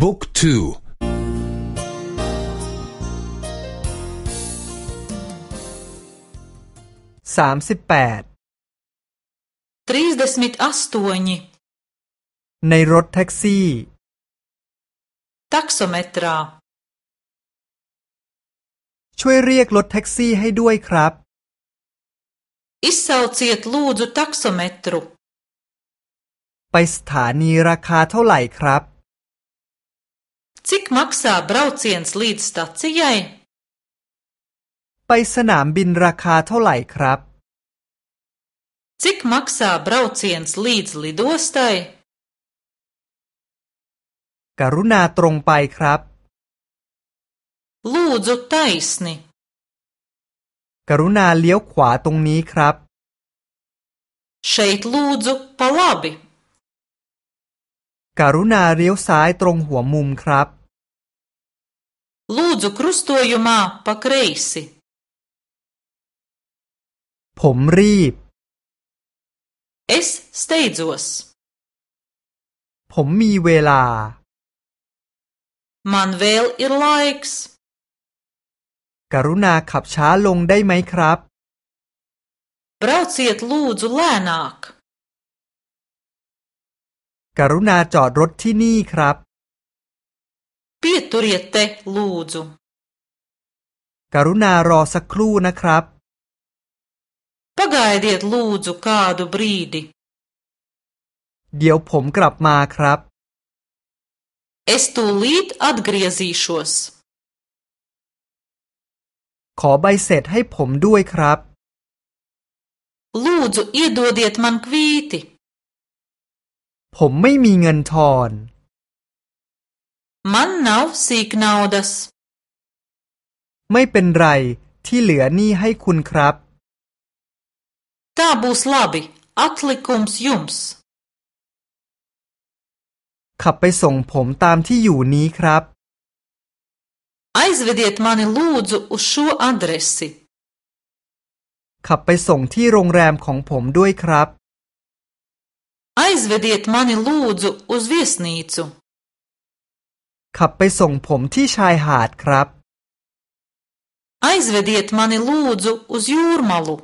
บุ๊กทูสามสิบแปด38ในรถแท็กซี่ taksometrā ช่วยเรียกรถแท็กซี่ให้ด้วยครับ Izsauciet lūdzu taksometru ไปสถานีราคาเท่าไหร่ครับ Cik maksā brauciens līdz stacijai? ไปสนามบินราคาเท่าไหร่ครับ Cik maksā brauciens līdz lidostai? กรุณาตรงไปครับ Lūdzu taisni. กรุณาเลี้ยวขวาตรงนี้ครับ Šeit lūdzu pa labi. กรุณาเลี้ยวซ้ายตรงหัวมุมครับ Lūdzu krustojumā pa kreisi. ผมรีบ Es steidzos. ผมมีเวลา Man vēl ir laiks. กรุณาขับช้าลงได้ไหมครับ Brauciet lūdzu lēnāk. กรุณาจอดรถที่นี่ครับ Pieturiet te lūdzu. กรุณารอสักครู่นะครับ Pagaidiet lūdzu kādu brīdi. เดี๋ยวผมกลับมาครับ Es tūlīt atgriezīšos. ขอใบเสร็จให้ผมด้วยครับ Lūdzu iedodiet man kvīti. ผมไม่มีเงินทอน Man nav sīknaudas. ไม่เป็นไรที่เหลือนี่ให้คุณครับ Tā būs labi. Atlikums jums. ขับไปส่งผมตามที่อยู่นี้ครับ Aizvediet mani lūdzu uz šo adresi. ขับไปส่งที่โรงแรมของผมด้วยครับ Aizvediet mani lūdzu uz viesnīcu. ขับไปส่งผมที่ชายหาดครับ Aizvediet mani lūdzu uz jūrmalu.